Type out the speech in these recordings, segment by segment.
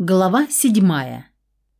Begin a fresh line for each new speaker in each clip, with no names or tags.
Глава 7.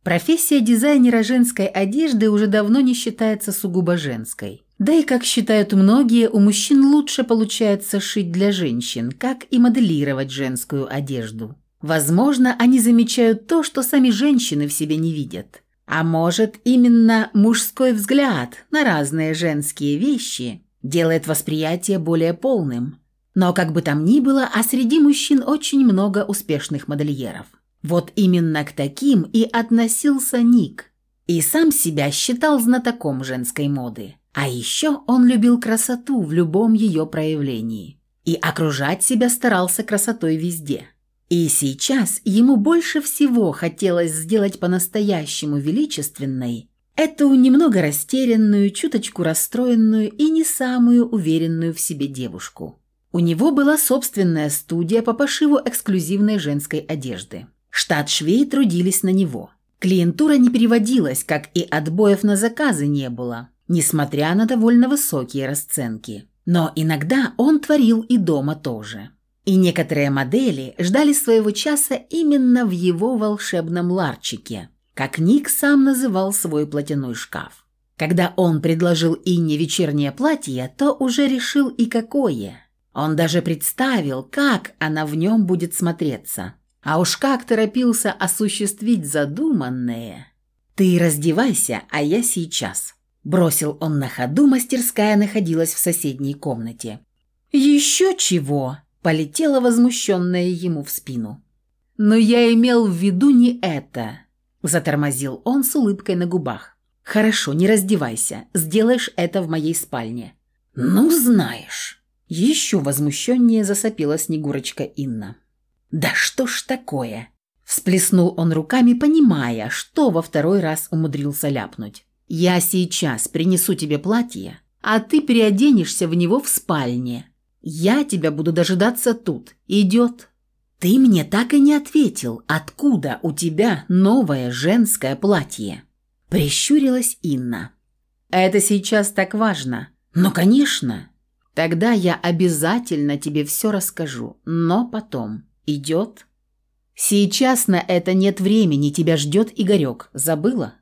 Профессия дизайнера женской одежды уже давно не считается сугубо женской. Да и, как считают многие, у мужчин лучше получается шить для женщин, как и моделировать женскую одежду. Возможно, они замечают то, что сами женщины в себе не видят. А может, именно мужской взгляд на разные женские вещи делает восприятие более полным. Но как бы там ни было, а среди мужчин очень много успешных модельеров. Вот именно к таким и относился Ник. И сам себя считал знатоком женской моды. А еще он любил красоту в любом ее проявлении. И окружать себя старался красотой везде. И сейчас ему больше всего хотелось сделать по-настоящему величественной эту немного растерянную, чуточку расстроенную и не самую уверенную в себе девушку. У него была собственная студия по пошиву эксклюзивной женской одежды. Штат швей трудились на него. Клиентура не переводилась, как и отбоев на заказы не было, несмотря на довольно высокие расценки. Но иногда он творил и дома тоже. И некоторые модели ждали своего часа именно в его волшебном ларчике, как Ник сам называл свой платяной шкаф. Когда он предложил Инне вечернее платье, то уже решил и какое. Он даже представил, как она в нем будет смотреться. А уж как торопился осуществить задуманное. «Ты раздевайся, а я сейчас», – бросил он на ходу, мастерская находилась в соседней комнате. «Еще чего?» – полетела возмущенная ему в спину. «Но я имел в виду не это», – затормозил он с улыбкой на губах. «Хорошо, не раздевайся, сделаешь это в моей спальне». «Ну, знаешь». Еще возмущеннее засопела Снегурочка Инна. «Да что ж такое?» Всплеснул он руками, понимая, что во второй раз умудрился ляпнуть. «Я сейчас принесу тебе платье, а ты переоденешься в него в спальне. Я тебя буду дожидаться тут. Идет?» «Ты мне так и не ответил, откуда у тебя новое женское платье?» Прищурилась Инна. «Это сейчас так важно?» «Ну, конечно!» «Тогда я обязательно тебе все расскажу, но потом». «Идет?» «Сейчас на это нет времени, тебя ждет Игорек. Забыла?»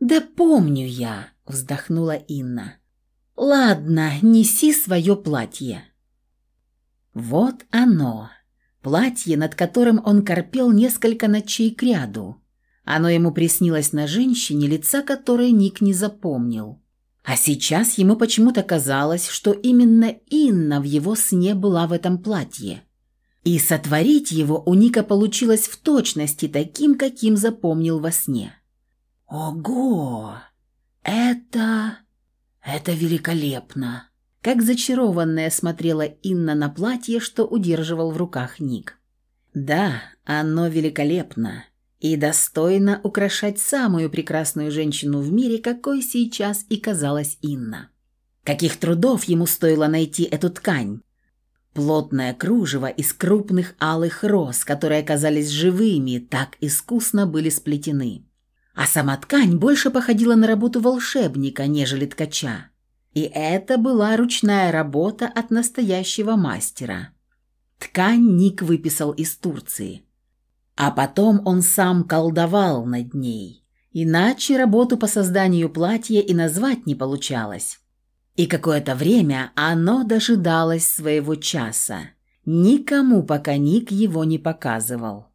«Да помню я», — вздохнула Инна. «Ладно, неси свое платье». Вот оно, платье, над которым он корпел несколько ночей кряду. Оно ему приснилось на женщине, лица которой Ник не запомнил. А сейчас ему почему-то казалось, что именно Инна в его сне была в этом платье. И сотворить его у Ника получилось в точности таким, каким запомнил во сне. «Ого! Это... это великолепно!» Как зачарованная смотрела Инна на платье, что удерживал в руках Ник. «Да, оно великолепно и достойно украшать самую прекрасную женщину в мире, какой сейчас и казалась Инна. Каких трудов ему стоило найти эту ткань, Плотное кружево из крупных алых роз, которые оказались живыми, так искусно были сплетены. А сама ткань больше походила на работу волшебника, нежели ткача. И это была ручная работа от настоящего мастера. Ткань Ник выписал из Турции. А потом он сам колдовал над ней. Иначе работу по созданию платья и назвать не получалось. И какое-то время оно дожидалось своего часа. Никому пока Ник его не показывал.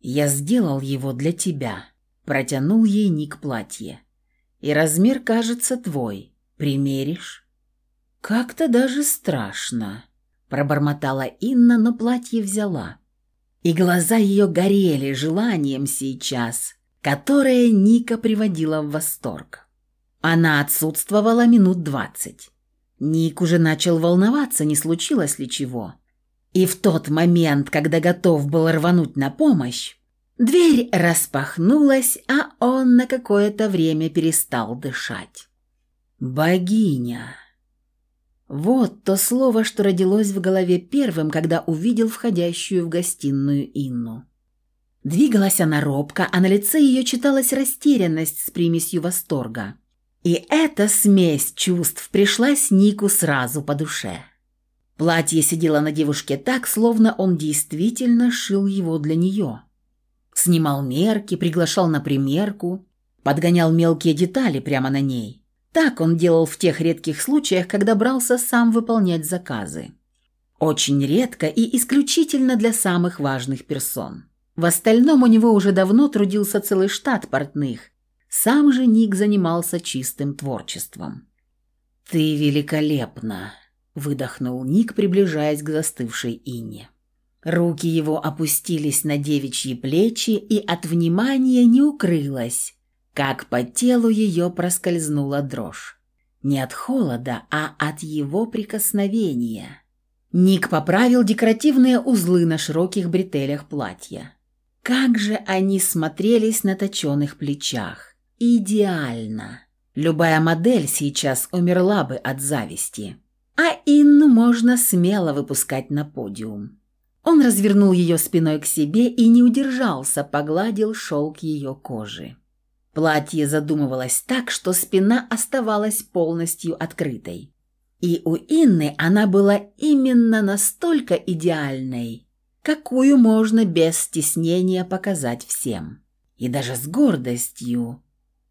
«Я сделал его для тебя», – протянул ей Ник платье. «И размер, кажется, твой. Примеришь?» «Как-то даже страшно», – пробормотала Инна, но платье взяла. И глаза ее горели желанием сейчас, которое Ника приводила в восторг. Она отсутствовала минут двадцать. Ник уже начал волноваться, не случилось ли чего. И в тот момент, когда готов был рвануть на помощь, дверь распахнулась, а он на какое-то время перестал дышать. «Богиня!» Вот то слово, что родилось в голове первым, когда увидел входящую в гостиную Инну. Двигалась она робко, а на лице ее читалась растерянность с примесью восторга. И эта смесь чувств пришлась Нику сразу по душе. Платье сидело на девушке так, словно он действительно шил его для нее. Снимал мерки, приглашал на примерку, подгонял мелкие детали прямо на ней. Так он делал в тех редких случаях, когда брался сам выполнять заказы. Очень редко и исключительно для самых важных персон. В остальном у него уже давно трудился целый штат портных. Сам же Ник занимался чистым творчеством. «Ты великолепна!» – выдохнул Ник, приближаясь к застывшей Инне. Руки его опустились на девичьи плечи, и от внимания не укрылось, как по телу ее проскользнула дрожь. Не от холода, а от его прикосновения. Ник поправил декоративные узлы на широких бретелях платья. Как же они смотрелись на точенных плечах. Идеально. Любая модель сейчас умерла бы от зависти. А Инну можно смело выпускать на подиум. Он развернул ее спиной к себе и не удержался, погладил шелк ее кожи. Платье задумывалось так, что спина оставалась полностью открытой. И у Инны она была именно настолько идеальной, какую можно без стеснения показать всем. И даже с гордостью.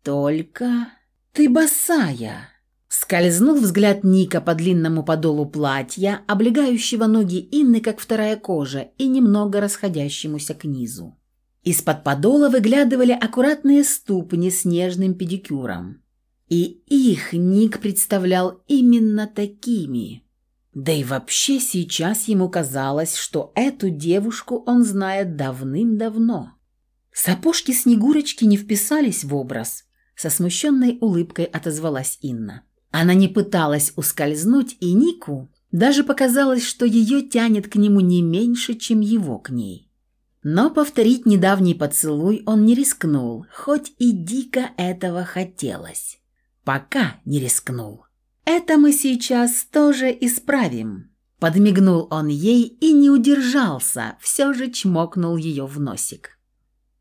Только ты босая. Скользнул взгляд Ника по длинному подолу платья, облегающего ноги Инны, как вторая кожа, и немного расходящемуся к низу. Из-под подола выглядывали аккуратные ступни с нежным педикюром. И их Ник представлял именно такими. Да и вообще сейчас ему казалось, что эту девушку он знает давным-давно. Сапожки Снегурочки не вписались в образ. Со смущенной улыбкой отозвалась Инна. Она не пыталась ускользнуть, и Нику даже показалось, что ее тянет к нему не меньше, чем его к ней. Но повторить недавний поцелуй он не рискнул, хоть и дико этого хотелось пока не рискнул. «Это мы сейчас тоже исправим», – подмигнул он ей и не удержался, все же чмокнул ее в носик.